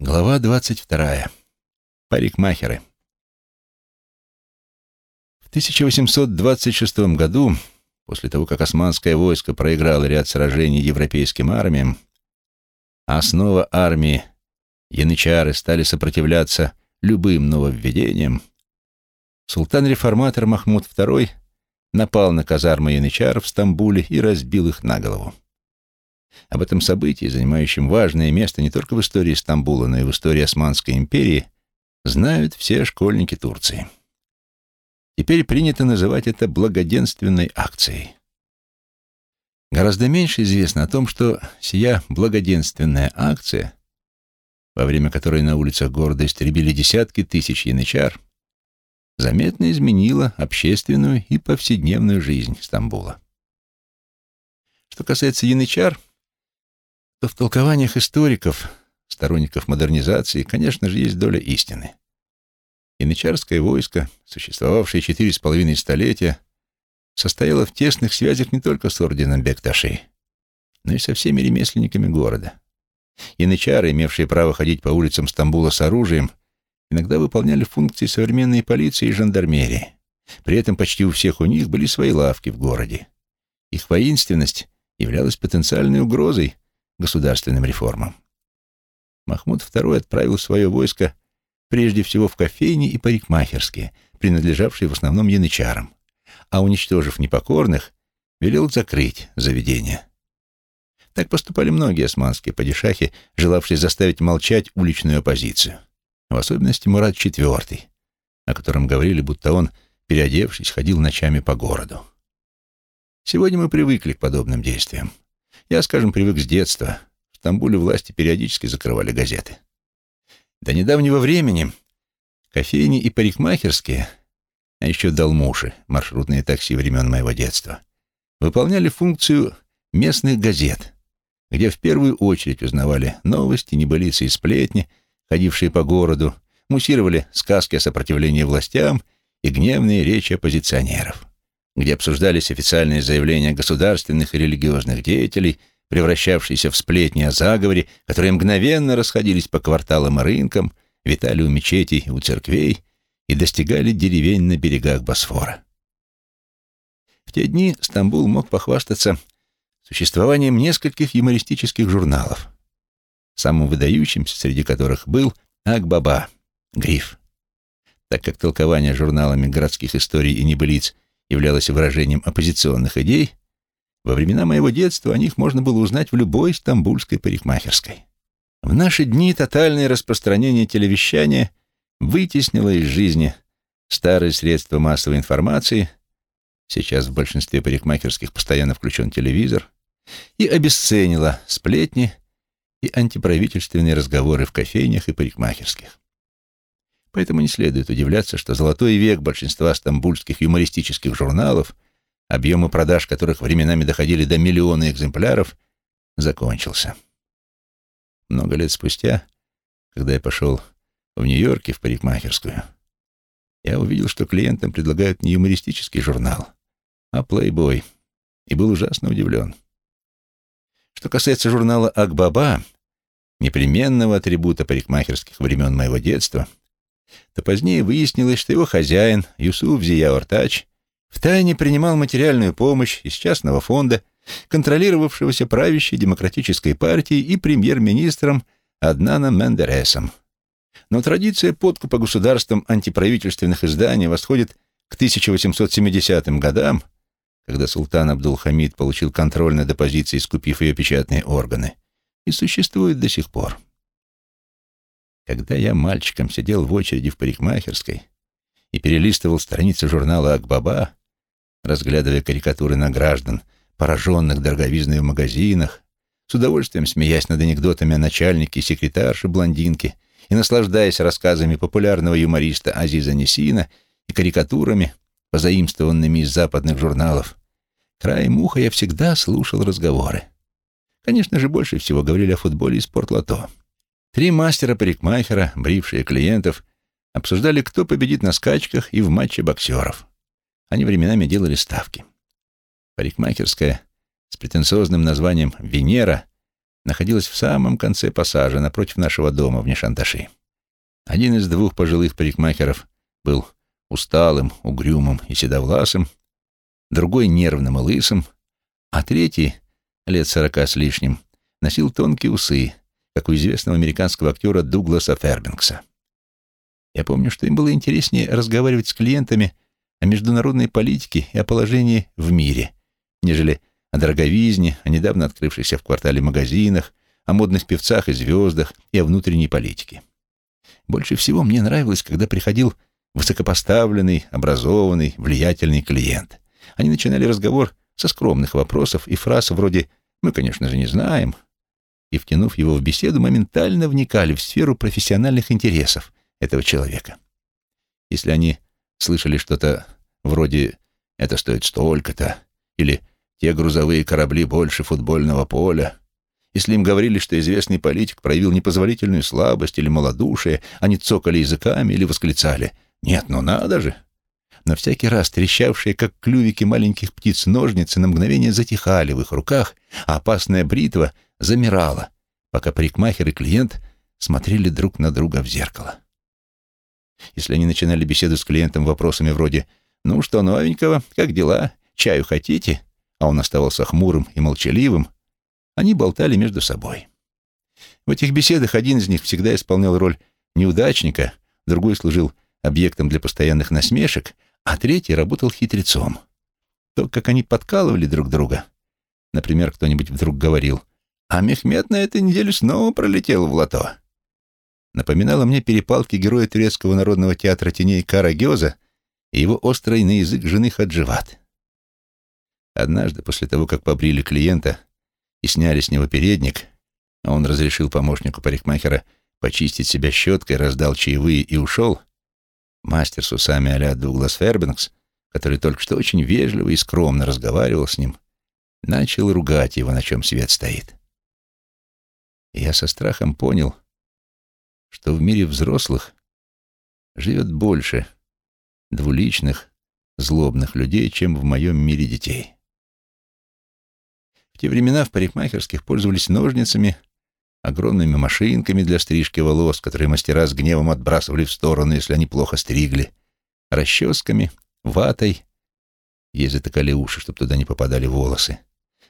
Глава двадцать вторая. Парикмахеры. В 1826 году, после того, как османское войско проиграло ряд сражений европейским армиям, а основа армии янычары стали сопротивляться любым нововведениям, султан-реформатор Махмуд II напал на казармы янычар в Стамбуле и разбил их на голову. Об этом событии, занимающем важное место не только в истории Стамбула, но и в истории Османской империи, знают все школьники Турции. Теперь принято называть это благоденственной акцией. Гораздо меньше известно о том, что сия благоденственная акция, во время которой на улицах города истребили десятки тысяч янычар, заметно изменила общественную и повседневную жизнь Стамбула. Что касается янычар, то в толкованиях историков, сторонников модернизации, конечно же, есть доля истины. Янычарское войско, существовавшее четыре с половиной столетия, состояло в тесных связях не только с орденом Бекташи, но и со всеми ремесленниками города. Янычары, имевшие право ходить по улицам Стамбула с оружием, иногда выполняли функции современной полиции и жандармерии. При этом почти у всех у них были свои лавки в городе. Их воинственность являлась потенциальной угрозой государственным реформам. Махмуд II отправил свое войско прежде всего в кофейни и парикмахерские, принадлежавшие в основном янычарам, а уничтожив непокорных, велел закрыть заведения. Так поступали многие османские падишахи, желавшие заставить молчать уличную оппозицию, в особенности Мурат IV, о котором говорили, будто он, переодевшись, ходил ночами по городу. Сегодня мы привыкли к подобным действиям. Я, скажем, привык с детства. В Стамбуле власти периодически закрывали газеты. До недавнего времени кофейни и парикмахерские, а еще долмуши, маршрутные такси времен моего детства, выполняли функцию местных газет, где в первую очередь узнавали новости, небылицы и сплетни, ходившие по городу, муссировали сказки о сопротивлении властям и гневные речи оппозиционеров где обсуждались официальные заявления государственных и религиозных деятелей, превращавшиеся в сплетни о заговоре, которые мгновенно расходились по кварталам и рынкам, витали у мечетей и у церквей и достигали деревень на берегах Босфора. В те дни Стамбул мог похвастаться существованием нескольких юмористических журналов, самым выдающимся среди которых был Акбаба, Гриф. Так как толкование журналами городских историй и небылиц – являлось выражением оппозиционных идей, во времена моего детства о них можно было узнать в любой стамбульской парикмахерской. В наши дни тотальное распространение телевещания вытеснило из жизни старые средства массовой информации, сейчас в большинстве парикмахерских постоянно включен телевизор, и обесценило сплетни и антиправительственные разговоры в кофейнях и парикмахерских. Поэтому не следует удивляться, что золотой век большинства стамбульских юмористических журналов, объемы продаж которых временами доходили до миллиона экземпляров, закончился. Много лет спустя, когда я пошел в Нью-Йорке в парикмахерскую, я увидел, что клиентам предлагают не юмористический журнал, а плейбой, и был ужасно удивлен. Что касается журнала «Акбаба», непременного атрибута парикмахерских времен моего детства — то позднее выяснилось, что его хозяин, Юсуф Зияортач, втайне принимал материальную помощь из частного фонда, контролировавшегося правящей демократической партией и премьер-министром Аднаном Мендересом. Но традиция подкупа государством антиправительственных изданий восходит к 1870 годам, когда султан Абдул-Хамид получил контроль над оппозицией, скупив ее печатные органы, и существует до сих пор. Когда я мальчиком сидел в очереди в парикмахерской и перелистывал страницы журнала «Акбаба», разглядывая карикатуры на граждан, пораженных дороговизной в магазинах, с удовольствием смеясь над анекдотами о начальнике и секретарше блондинке и наслаждаясь рассказами популярного юмориста Азиза Несина и карикатурами, позаимствованными из западных журналов, краем уха я всегда слушал разговоры. Конечно же, больше всего говорили о футболе и спортлото. Три мастера-парикмахера, брившие клиентов, обсуждали, кто победит на скачках и в матче боксеров. Они временами делали ставки. Парикмахерская с претенциозным названием «Венера» находилась в самом конце пассажа напротив нашего дома в Нешанташи. Один из двух пожилых парикмахеров был усталым, угрюмым и седовласым, другой — нервным и лысым, а третий, лет сорока с лишним, носил тонкие усы, как у известного американского актера Дугласа Фербинкса. Я помню, что им было интереснее разговаривать с клиентами о международной политике и о положении в мире, нежели о дороговизне, о недавно открывшихся в квартале магазинах, о модных певцах и звездах и о внутренней политике. Больше всего мне нравилось, когда приходил высокопоставленный, образованный, влиятельный клиент. Они начинали разговор со скромных вопросов и фраз вроде «мы, конечно же, не знаем», и, втянув его в беседу, моментально вникали в сферу профессиональных интересов этого человека. Если они слышали что-то вроде «это стоит столько-то» или те грузовые корабли больше футбольного поля. Если им говорили, что известный политик проявил непозволительную слабость или малодушие, они цокали языками или восклицали «Нет, ну надо же!». Но всякий раз трещавшие, как клювики маленьких птиц, ножницы на мгновение затихали в их руках, а опасная бритва замирала, пока парикмахер и клиент смотрели друг на друга в зеркало. Если они начинали беседу с клиентом вопросами вроде «Ну что новенького? Как дела? Чаю хотите?» а он оставался хмурым и молчаливым, они болтали между собой. В этих беседах один из них всегда исполнял роль неудачника, другой служил объектом для постоянных насмешек, а третий работал хитрецом. То, как они подкалывали друг друга. Например, кто-нибудь вдруг говорил, «А Мехмед на этой неделе снова пролетел в лото». Напоминало мне перепалки героя турецкого народного театра теней Кара Гёза и его острый на язык жены Хадживат. Однажды, после того, как побрили клиента и сняли с него передник, а он разрешил помощнику парикмахера почистить себя щеткой, раздал чаевые и ушел, мастер с усами а-ля Дуглас Фербенкс, который только что очень вежливо и скромно разговаривал с ним, начал ругать его, на чем свет стоит. Я со страхом понял, что в мире взрослых живет больше двуличных, злобных людей, чем в моем мире детей. В те времена в парикмахерских пользовались ножницами, огромными машинками для стрижки волос, которые мастера с гневом отбрасывали в сторону, если они плохо стригли, расческами, ватой, ей затыкали уши, чтобы туда не попадали волосы,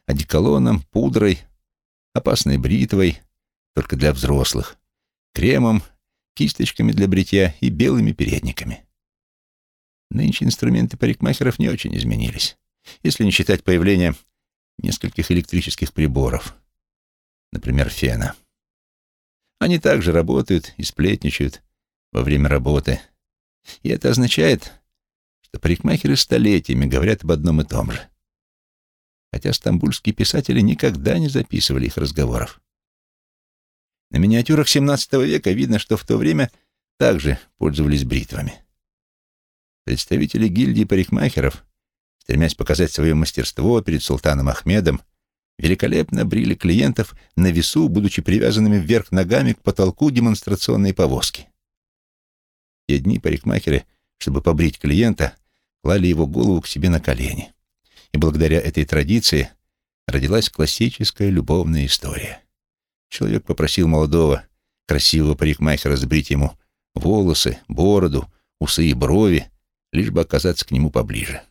одеколоном, пудрой, опасной бритвой, только для взрослых, кремом, кисточками для бритья и белыми передниками. Нынче инструменты парикмахеров не очень изменились, если не считать появления нескольких электрических приборов, например, фена. Они также работают и сплетничают во время работы. И это означает, что парикмахеры столетиями говорят об одном и том же. Хотя стамбульские писатели никогда не записывали их разговоров. На миниатюрах XVII века видно, что в то время также пользовались бритвами. Представители гильдии парикмахеров стремясь показать свое мастерство перед султаном Ахмедом, великолепно брили клиентов на весу, будучи привязанными вверх ногами к потолку демонстрационной повозки. В те дни парикмахеры, чтобы побрить клиента, клали его голову к себе на колени. И благодаря этой традиции родилась классическая любовная история. Человек попросил молодого, красивого парикмахера сбрить ему волосы, бороду, усы и брови, лишь бы оказаться к нему поближе.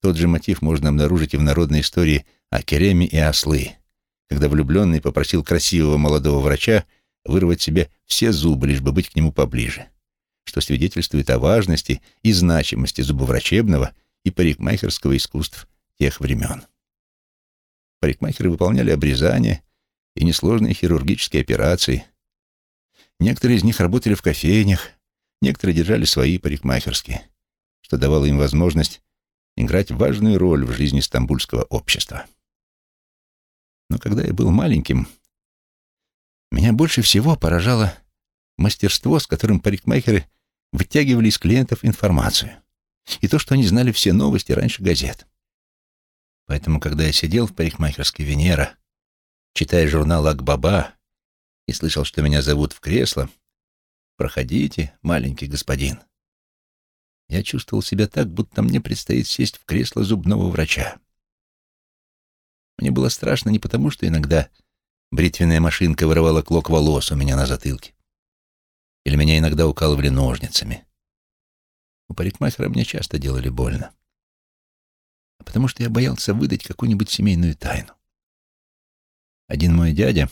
Тот же мотив можно обнаружить и в народной истории о Кереме и ослы, когда влюбленный попросил красивого молодого врача вырвать себе все зубы, лишь бы быть к нему поближе, что свидетельствует о важности и значимости зубоврачебного и парикмахерского искусств тех времен. Парикмахеры выполняли обрезания и несложные хирургические операции. Некоторые из них работали в кофейнях, некоторые держали свои парикмахерские, что давало им возможность играть важную роль в жизни стамбульского общества. Но когда я был маленьким, меня больше всего поражало мастерство, с которым парикмахеры вытягивали из клиентов информацию, и то, что они знали все новости раньше газет. Поэтому, когда я сидел в парикмахерской Венера, читая журнал «Акбаба» и слышал, что меня зовут в кресло, «Проходите, маленький господин», я чувствовал себя так, будто мне предстоит сесть в кресло зубного врача. Мне было страшно не потому, что иногда бритвенная машинка вырывала клок волос у меня на затылке. Или меня иногда укалывали ножницами. У парикмахера мне часто делали больно. А потому что я боялся выдать какую-нибудь семейную тайну. Один мой дядя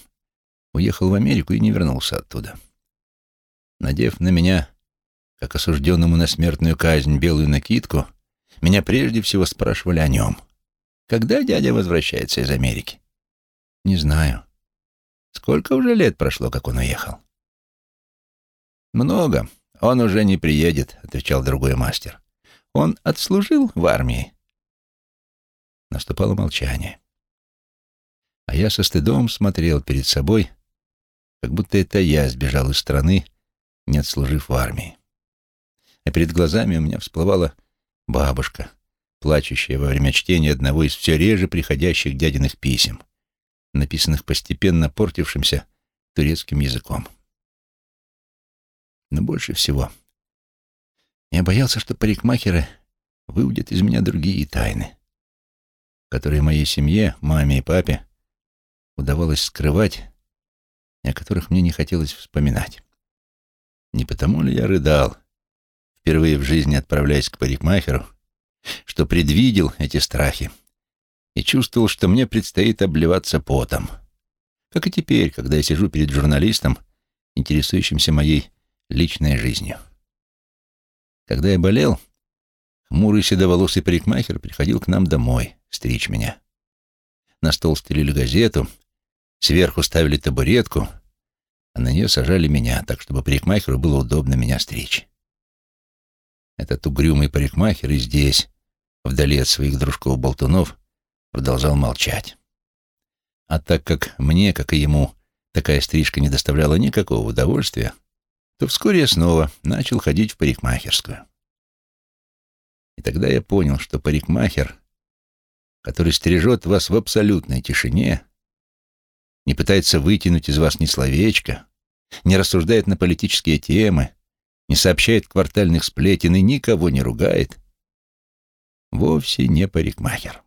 уехал в Америку и не вернулся оттуда. Надев на меня, как осужденному на смертную казнь, белую накидку, меня прежде всего спрашивали о нем. Когда дядя возвращается из Америки? Не знаю. Сколько уже лет прошло, как он уехал? Много. Он уже не приедет, отвечал другой мастер. Он отслужил в армии. Наступало молчание. А я со стыдом смотрел перед собой, как будто это я сбежал из страны, не отслужив в армии. А перед глазами у меня всплывала бабушка, плачущая во время чтения одного из все реже приходящих дядиных писем, написанных постепенно портившимся турецким языком. Но больше всего я боялся, что парикмахеры выудят из меня другие тайны, которые моей семье, маме и папе удавалось скрывать о которых мне не хотелось вспоминать. Не потому ли я рыдал, впервые в жизни отправляясь к парикмахеру, что предвидел эти страхи и чувствовал, что мне предстоит обливаться потом. Как и теперь, когда я сижу перед журналистом, интересующимся моей личной жизнью. Когда я болел, хмурый седоволосый парикмахер приходил к нам домой стричь меня. На стол стелили газету, сверху ставили табуретку, а на нее сажали меня, так чтобы парикмахеру было удобно меня стричь. Этот угрюмый парикмахер и здесь, вдали от своих дружков-болтунов, продолжал молчать. А так как мне, как и ему, такая стрижка не доставляла никакого удовольствия, то вскоре я снова начал ходить в парикмахерскую. И тогда я понял, что парикмахер, который стрижет вас в абсолютной тишине, не пытается вытянуть из вас ни словечко, не рассуждает на политические темы, не сообщает квартальных сплетен и никого не ругает, вовсе не парикмахер.